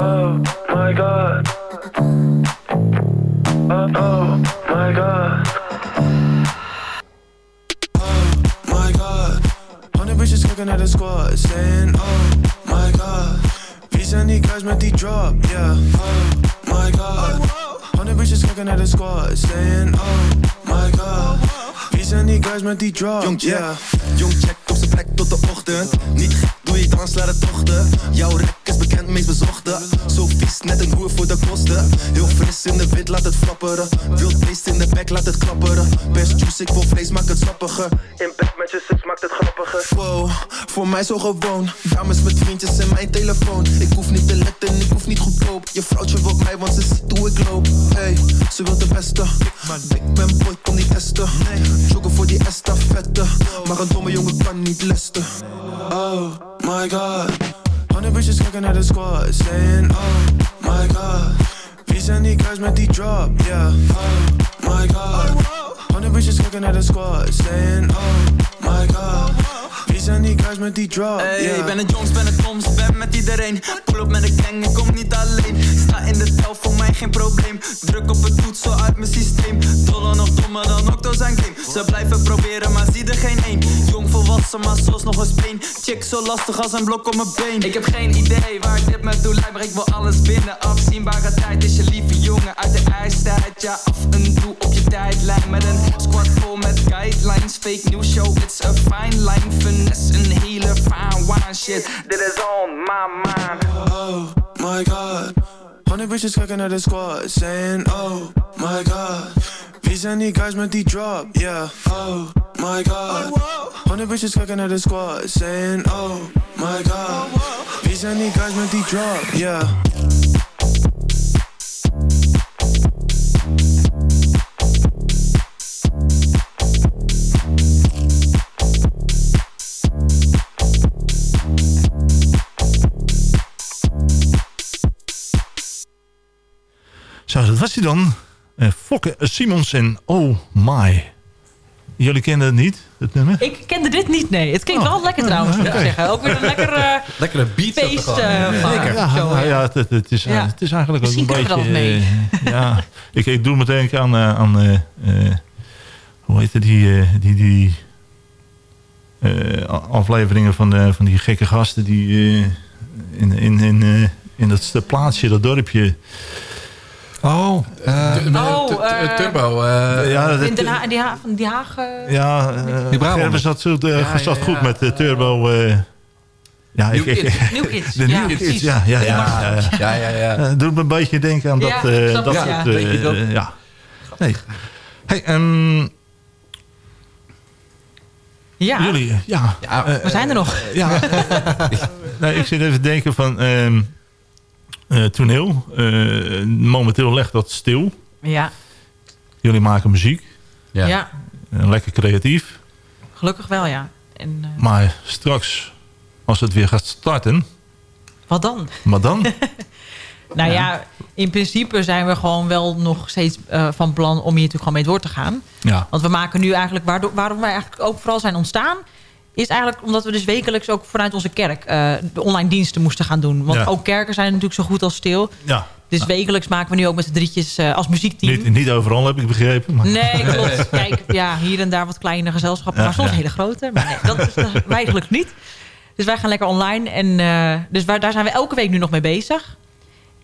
Oh my god. Oh, oh my god. my god. Hundred bitches looking at the squad, saying, Oh my god. Wie zijn die guys met die drop? Yeah. Oh my god. Hundred bitches looking at the squad, saying, Oh my god. Zijn die guys met die drop? Jong check, Yeah. jong check op zijn plek tot de ochtend. Niet gek, doe je dans, laat het tochten. Jouw rek is bekend, meest bezochte. Zo vies, net een hoer voor de kosten. Heel fris in de wind, laat het flapperen. Wild beest in de bek, laat het klapperen. Best juice, ik wil vlees, maak het sappiger. In bed maakt het grappiger. Wow, voor mij zo gewoon. Dames met vriendjes en mijn telefoon. Ik hoef niet te letten, ik hoef niet goedkoop. Je vrouwtje wil mij, want ze ziet hoe ik loop. Hey, ze wil de beste. Ik ben boy, kom niet testen. Joggen voor die estafette. Maar een domme jongen kan niet lesten. Oh my god. Hundred bitches looking at the squad, saying, Oh my god. Wie zijn die guys met die drop? Yeah. Oh my god. Hundred bitches looking at the squad, saying, Oh my god. Wie zijn die guys met die drop? Hey, yeah. ik ben een jongs, ben een toms, ben met iedereen. Pull op met een gang, ik kom niet alleen. Sta in de tel, voor mij geen probleem. Druk op het toetsel uit mijn systeem. Doller nog dommer dan Octo zijn game. Ze blijven proberen, maar zie er geen één. Jong maar zoals nog een speen. Chick zo lastig als een blok op mijn been. Ik heb geen idee waar dit me toe leidt, maar ik wil alles binnen. Afzienbare tijd is je lieve jongen uit de ijstijd. Ja, af en toe op je tijdlijn. Met een squad vol met guidelines. Fake news show, it's a fine line. Finesse, een hele fine wine shit. Dit is on my mind. Oh my god. Hundred bitches looking at the squad, saying, Oh my god. Wie zijn die guys met die drop? Yeah. Oh my god. Hundred bitches looking at the squad, saying, Oh my god. Wie zijn die guys met die drop? Yeah. Zo, dat was hij dan. Eh, Fokke Simons en Oh My. Jullie kennen het niet, het nummer? Ik kende dit niet, nee. Het klinkt wel lekker trouwens, moet ik zeggen. Ook weer een lekker eh, Lekkere beat feest. eh, Ja, zo, nou ja. ja, het, het, het is, Ja. het is eigenlijk ook Misschien een kunnen we beetje... mee. eh, ja, ik, ik doe meteen aan... eh, aan eh, eh, hoe heet het, die... eh, die, die eh, afleveringen van, de, van die gekke gasten die eh, in, in, in, eh, in dat plaatsje, dat dorpje... Oh, Oh, eh, Turbo. eh, ja, dat- in Den Haag, die, Ha- van die Haag... Ja, uh, Die. Gerben zat, zat ja, goed ja. met de Turbo. eh, ja, New ik, ik, Kids. New Kids. De ja, New Kids, ja, ja, ja. ja, ja. Ja, doet me een beetje denken aan dat, eh, snap dat soort... ja. Weet je dat? ja. Nee. Hey, ehm, Ja, jullie, ja. Ja, we zijn er nog. ja nee, ik zit even te denken van... ehm, eh, toneel. Eh, momenteel legt dat stil. Ja, Jullie maken muziek. Ja. ja. eh, lekker creatief. gelukkig wel, ja. En eh, Maar straks, als het weer gaat starten... wat dan? Maar dan? Nou ja. in principe zijn we gewoon wel nog steeds eh, van plan om hier natuurlijk gewoon mee door te gaan. Ja. Want we maken nu eigenlijk, waardoor, waarom wij eigenlijk ook vooral zijn ontstaan... is eigenlijk omdat we dus wekelijks ook vanuit onze kerk... eh, de online diensten moesten gaan doen. Want Ja. ook kerken zijn natuurlijk zo goed als stil. Ja. Dus wekelijks maken we nu ook met z'n drietjes eh, als muziekteam. Niet, niet overal heb ik begrepen. Maar... Nee, klopt. Kijk, ja, hier en daar wat kleine gezelschappen, maar soms hele grote. Maar nee, dat is wij gelukkig niet. Dus wij gaan lekker online. En uh, dus waar, daar zijn we elke week nu nog mee bezig.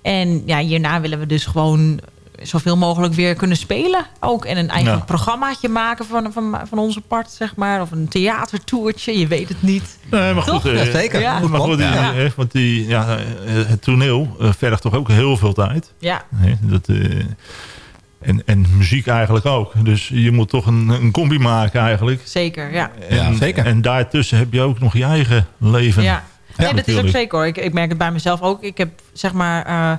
En ja, hierna willen we dus gewoon zoveel mogelijk weer kunnen spelen. Ook en een eigen Ja. programmaatje maken van, van, van onze part, zeg maar. Of een theatertoertje, je weet het niet. Nee, maar goed. Toch? eh, Ja, zeker. Ja. Maar goed, die, Ja. eh, want die, ja, eh, het toneel eh, vergt toch ook heel veel tijd. Ja, Hè, dat, eh, En, en muziek eigenlijk ook. Dus je moet toch een, een combi maken eigenlijk. Zeker, ja. En, zeker. En daartussen heb je ook nog je eigen leven. Ja, nee, dat is ook zeker hoor. Ik, ik merk het bij mezelf ook. Ik heb zeg maar... eh,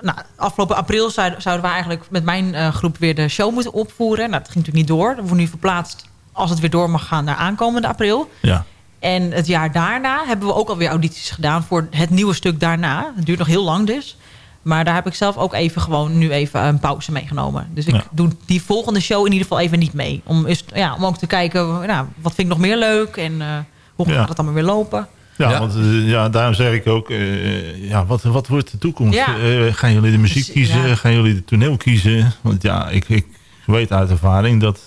nou, afgelopen april zouden, zouden we eigenlijk met mijn eh, groep weer de show moeten opvoeren. Nou, dat ging natuurlijk niet door. Dat wordt nu verplaatst als het weer door mag gaan naar aankomende april. Ja. En het jaar daarna hebben we ook alweer audities gedaan voor het nieuwe stuk daarna. Het duurt nog heel lang dus. Maar daar heb ik zelf ook even gewoon nu even een pauze meegenomen. Dus ik Ja. doe die volgende show in ieder geval even niet mee. Om, is, ja, om ook te kijken, nou, wat vind ik nog meer leuk en eh, hoe Ja. gaat het allemaal weer lopen. Ja, Ja. want eh, ja, daarom zeg ik ook, eh, ja, wat, wat wordt de toekomst? Ja. Eh, gaan jullie de muziek Dus, kiezen? ja. Gaan jullie de toneel kiezen? Want ja, ik, ik weet uit ervaring dat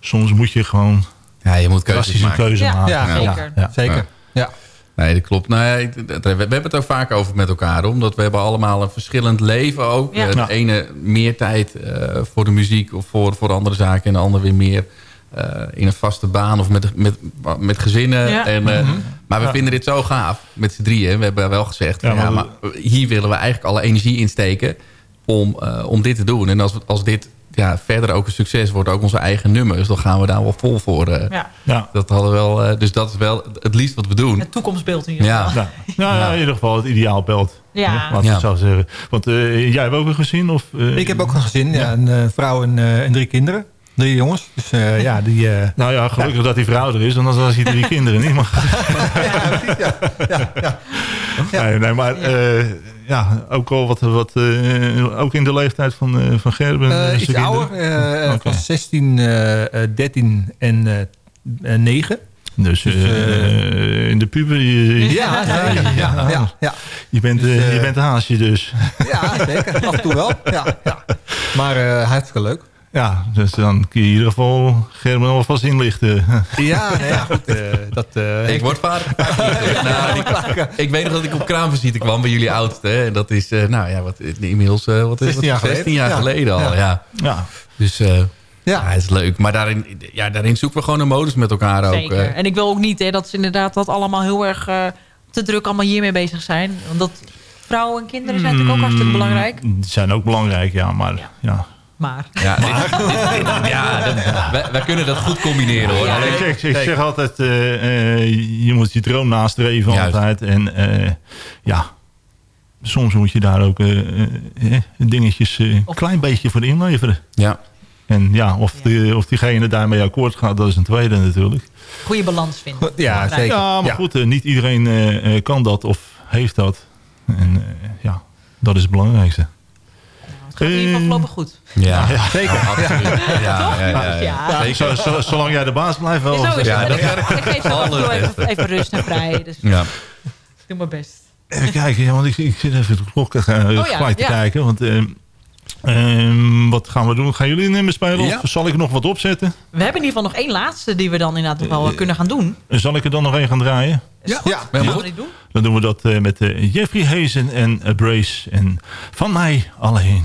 soms moet je gewoon Ja, je moet keuzes maken. keuze Ja, maken. Ja, zeker. Ja. Zeker. Ja. Nee, dat klopt. Nou, ja, ik- dat- we hebben het ook vaak over met elkaar. Omdat we hebben allemaal een verschillend leven ook. Ja. Eh, De ene meer tijd eh, voor de muziek of voor, voor andere zaken. En de ander weer meer eh, in een vaste baan of met, met, met gezinnen. Ja. En, eh, Maar we Ja. vinden dit zo gaaf met z'n drieën. We hebben wel gezegd, Ja, ja, maar maar, hier willen we eigenlijk alle energie insteken om, eh, om dit te doen. En als, als dit ja, verder ook een succes wordt, ook onze eigen nummers... dan gaan we daar wel vol voor. eh. Ja, Ja. Dat hadden we wel, eh, dus dat is wel het liefst wat we doen. het toekomstbeeld in ieder Ja. geval. Ja. Ja, ja, in ieder geval het ideaalbeeld. Ja. Zo zeggen. Want eh, jij hebt ook een gezin? Of, eh, Ik heb ook een gezin, ja, een eh, vrouw en, eh, en drie kinderen. Drie jongens. Dus eh, ja, die... eh, Nou ja, gelukkig dat die vrouw er is. Anders als hij drie kinderen niet mag. Nee, nee, maar eh, ja, ook al wat, wat eh, ook in de leeftijd van, eh, van Gerben. eh, eh, iets ouder. eh, Oké. Van 16, eh, eh, 13 en eh, eh, 9. Dus, Dus, eh, in de puber. Je, Ja, ja, ja. ja, ja, ja. je, bent, Dus, eh, eh, je bent een haasje dus. Ja, zeker. Af en toe wel. Ja, ja. Maar eh, hartstikke leuk. Ja, dus dan kun je in ieder geval Gerben alvast inlichten. Ja, nee, ja goed. eh, dat, eh, Ik word vader. nou, ik, ik weet nog dat ik op kraamvisite kwam bij jullie oudste. En dat is, eh, nou ja, wat, inmiddels eh, wat, 16 jaar 16 geleden. jaar Ja. geleden al. Ja. Ja. Ja, Dus eh, Ja. ja, het is leuk. Maar daarin, ja, daarin zoeken we gewoon een modus met elkaar ook. Zeker. En ik wil ook niet hè, dat ze inderdaad dat allemaal heel erg te druk allemaal hiermee bezig zijn. Want dat vrouwen en kinderen zijn natuurlijk ook hartstikke belangrijk. Die zijn ook belangrijk, ja. Maar ja. Maar ja, dit- dit- dit- ja dat, wij, wij kunnen dat goed combineren hoor. Ja. Ik, zeg altijd, eh, eh, je moet je droom nastreven Juist. altijd. En eh, ja, soms moet je daar ook dingetjes een klein beetje voor inleveren. ja. En ja, of, Die, of diegene daarmee akkoord gaat, dat is een tweede natuurlijk. goede balans vinden. Ja, zeker. Ja, maar Ja. goed, niet iedereen kan dat of heeft dat. En ja, dat is het belangrijkste. Het gaat in ieder geval Eh, voorlopig goed. Ja, zeker. Ja, absoluut. Ja, ja, ja, ja. Ja. Zeker. Zo, zo- zolang jij de baas blijft wel. Zo is het. Ja, ik, werkt ik geef ze af en toe allerbeste. even, even rust en vrij. Dus Ja. ik doe mijn best. Even kijken, ja, want ik, ik zit even de klok uh, ja, gelijk te ja. kijken. Want, eh, ehm, wat gaan we doen? Gaan jullie een nummer spelen? Ja. Of zal ik nog wat opzetten? We hebben in ieder geval nog één laatste die we dan inderdaad nog wel kunnen gaan doen. En Zal ik er dan nog één gaan draaien? Ja, ja. doen? Dan doen we dat eh, met eh, Jeffrey Hazen en eh, Brace. En van mij alleen.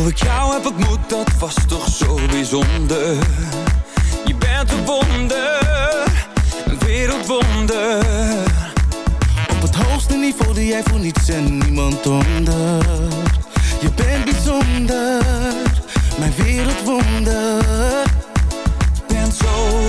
Hoe ik jou heb ontmoet, dat was toch zo bijzonder. Je bent een wonder, een wereldwonder. Op het hoogste niveau die jij voor niets en niemand onder. Je bent bijzonder, mijn wereldwonder. Ik ben zo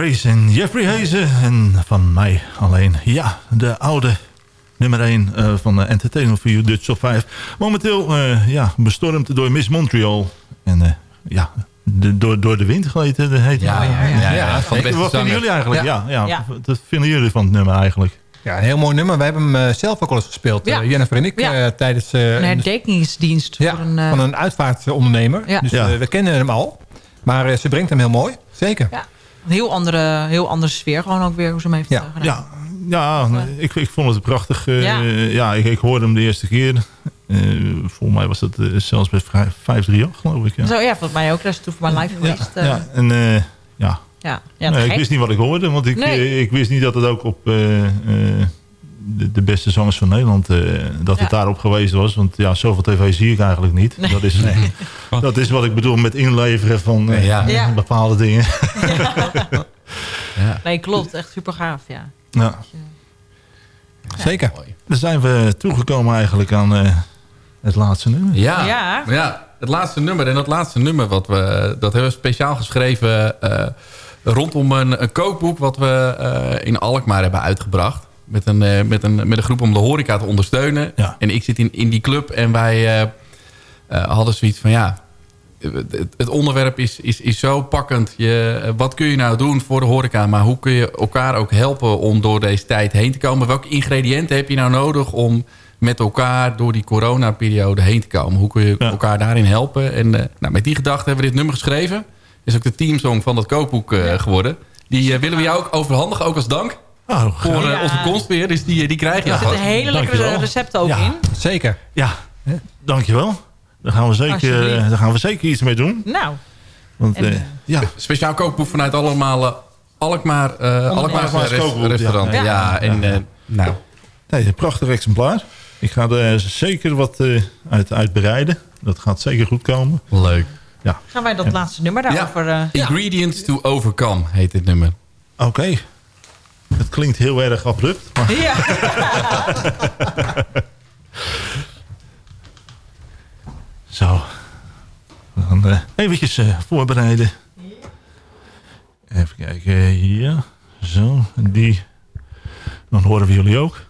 Brace en Jeffrey Hazen en van mij alleen. Ja, de oude nummer 1 uh, van de Entertainment for You Dutch Top 5. Momenteel uh, ja, bestormd door Miss Montreal. En uh, ja, de, door, door de wind geleten. Dat heet Ja, ja, ja, ja, van de beste Wat vinden jullie eigenlijk? Ja. Ja. Ja, Ja. Wat vinden jullie van het nummer eigenlijk? Ja, een heel mooi nummer. Wij hebben hem eh, zelf ook al eens gespeeld. Ja. eh, Jennifer en ik. Ja. eh, tijdens eh, Een herdenkingsdienst voor een... eh, van een uitvaartondernemer. Ja. Dus Ja. eh, we kennen hem al. Maar eh, ze brengt hem heel mooi. Zeker. Ja. Een heel andere, heel andere sfeer gewoon ook weer hoe ze hem heeft Ja. eh, gedaan. Ja, ja ik, ik vond het prachtig. eh, Ja. ja, ik, ik hoorde hem de eerste keer. Eh volgens mij was dat eh, zelfs bij 538, geloof ik. Ja, Zo, ja, volgens mij ook. Dat is toen voor mijn live geweest. eh, ja en eh, ja. ja. Ja, Nee, ik wist niet wat ik hoorde, want ik, Nee. eh, ik wist niet dat het ook op eh, eh, de, de beste zangers van Nederland, eh, dat Ja. het daarop geweest was. Want ja, zoveel tv zie ik eigenlijk niet. Nee. Dat, is, dat is wat ik bedoel met inleveren van eh, Ja. Ja. bepaalde dingen. Nee, klopt. Echt super gaaf, ja. Ja. Zeker. Dan zijn we toegekomen eigenlijk aan eh, het laatste nummer. Ja, Ja. ja. het laatste nummer. En dat laatste nummer, wat we, dat hebben we speciaal geschreven... eh, rondom een, een kookboek wat we eh, in Alkmaar hebben uitgebracht. Met een, eh, met, een, met een groep om de horeca te ondersteunen. Ja. En ik zit in, in die club en wij eh, eh, hadden zoiets van... ja, het, het onderwerp is, is, is zo pakkend. Je, wat kun je nou doen voor de horeca? Maar hoe kun je elkaar ook helpen om door deze tijd heen te komen? Welke ingrediënten heb je nou nodig om met elkaar door die coronaperiode heen te komen? Hoe kun je Ja. elkaar daarin helpen? En eh, nou, met die gedachte hebben we dit nummer geschreven. Is ook de teamsong van dat kookboek eh, geworden. Die willen we jou ook overhandigen, ook als dank. Oh, Voor eh, Ja. onze komst weer. Dus die, eh, die krijg je Er zitten hele lekkere recepten ook Ja. in. Zeker. Ja, dankjewel. Daar gaan we zeker, Alsjeblieft. daar gaan we zeker iets mee doen. Nou, Want En, eh, eh, ja, Speciaal kookboek vanuit allemaal eh, Alkmaar, eh Alkmaar ja. restaurant. Ja, Ja. en eh, nou... nee, een prachtig exemplaar. Ik ga er zeker wat eh, uit, uit bereiden. Dat gaat zeker goed komen. Leuk. gaan wij dat laatste nummer daarover... eh, Ingredients to Overcome heet dit nummer. Oké. Het klinkt heel erg abrupt. Maar ja. zo. We gaan eh, eventjes eh, voorbereiden. Even kijken. Ja. Zo. Die. Dan horen we jullie ook.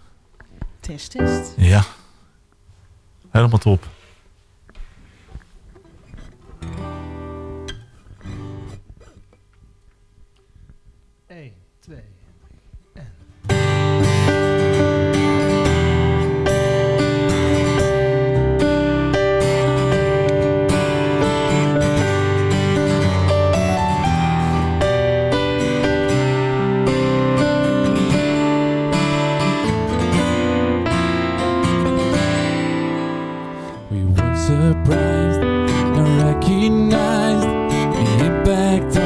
Test, test. Ja. Helemaal top. We weren't surprised nor recognized. The impact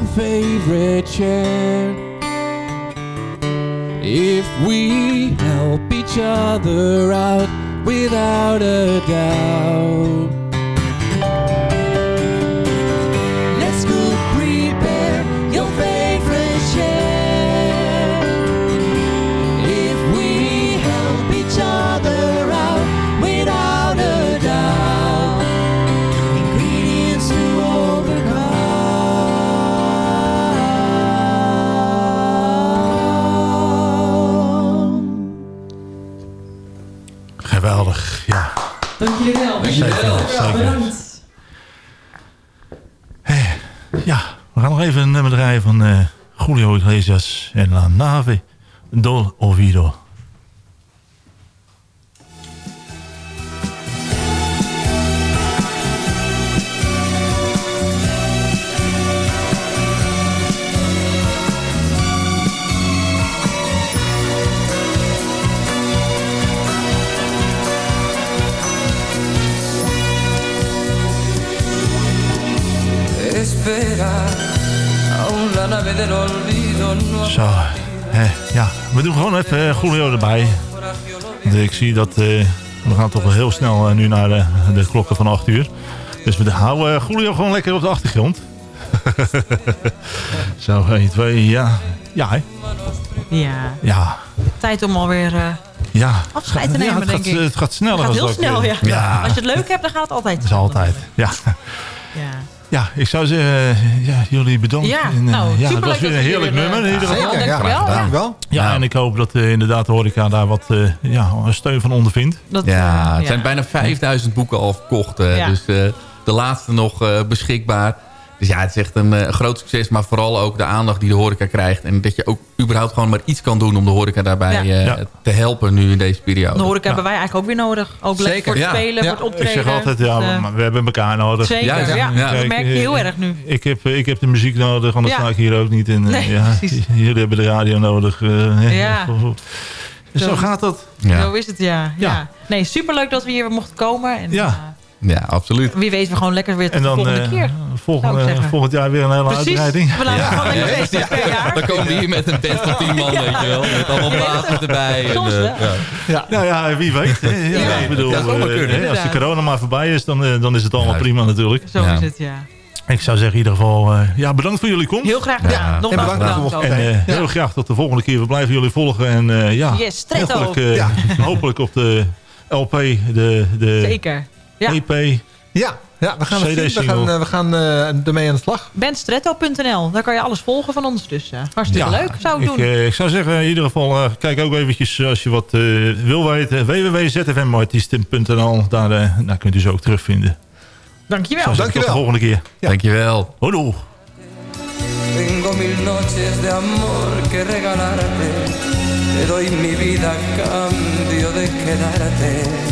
favorite chair. If we help each other out without a doubt. Bedankt. Ja, we gaan nog even een nummer draaien van eh, Julio Iglesias en La Nave Dol Ovido. Eh, Julio erbij. Ik zie dat eh, we gaan toch wel heel snel eh, nu naar de, de klokken van 8 uur. Dus we houden eh, Julio gewoon lekker op de achtergrond. Zo, 1, 2, ja. Ja, hè? Ja. Ja. Tijd om alweer eh, Ja. afscheid te Ja, nemen, het denk gaat, ik. Het gaat sneller. Het gaat als heel snel, eh, ja. Als je het leuk hebt, dan gaat het altijd. Dat is altijd, ja. Ja. Ja, ik zou zeggen, eh, ja, jullie bedankt. Ja, En, eh, nou, ja, het was weer een heerlijk eh, nummer in ieder geval. Zeker, ja, Dankjewel, graag gedaan. ja. Ja, en ik hoop dat eh, inderdaad de horeca daar wat eh, ja, steun van ondervindt. Dat, ja, eh, het ja. zijn bijna 5000 boeken al verkocht. eh, Ja. Dus eh, de laatste nog eh, beschikbaar. Dus ja, het is echt een eh, groot succes. Maar vooral ook de aandacht die de horeca krijgt. En dat je ook überhaupt gewoon maar iets kan doen om de horeca daarbij Ja. eh, Ja. te helpen nu in deze periode. De horeca hebben wij eigenlijk ook weer nodig. Ook Zeker, voor het ja. spelen, Ja. voor het Ik optreden. zeg altijd, ja, Dus, eh, maar we hebben elkaar nodig. Zeker, ja. ja. Dat merk je heel erg nu. Ik heb, ik heb de muziek nodig, anders Ja. sta ik hier ook niet in. Nee, ja, precies. jullie hebben de radio nodig. eh, Ja. Zo, Zo- gaat dat. Zo is het, ja. ja. Ja. Nee, superleuk dat we hier weer mochten komen. En, Ja. Ja, absoluut. eh, wie weet we gewoon lekker weer tot En dan de volgende eh, keer. volgende, zeggen. volgend jaar weer een hele Precies. uitbreiding. We laten gewoon lekker Ja. feesten. Dan komen we hier met een band van 10 man, weet je wel. Met allemaal blazers erbij. En, eh, ja. Ja, nou ja, wie weet. Ja, Ja. Ik bedoel, Ja, eh, kunnen, hè, als de corona maar voorbij is, dan, eh, dan is het allemaal Ja. prima natuurlijk. Zo Ja. is het, ja. Ik zou zeggen in ieder geval, eh, ja, bedankt voor jullie komst. Heel graag gedaan. Ja. Nogmaals En bedankt bedankt. voor ook. En eh, heel graag tot de volgende keer. We blijven jullie volgen. En eh, ja, Yes, hopelijk, eh, hopelijk op de LP, de, de Zeker. Ja. EP. Ja, ja we gaan, het zien. we gaan, eh, we gaan eh, ermee aan de slag. Benstretto.nl. Daar kan je alles volgen van ons. Dus eh, hartstikke leuk. Zou ik ik, doen. eh, ik zou zeggen, in ieder geval, eh, kijk ook eventjes eh, als je wat eh, wil weten. www.zfmartisten.nl Daar, eh, daar kunt u ze ook terugvinden. Dankjewel. Zeggen, Tot de volgende keer. Dankjewel. Houdoe. Tengo mil noches de amor que regalarte. Te doy mi vida a cambio de quedarte.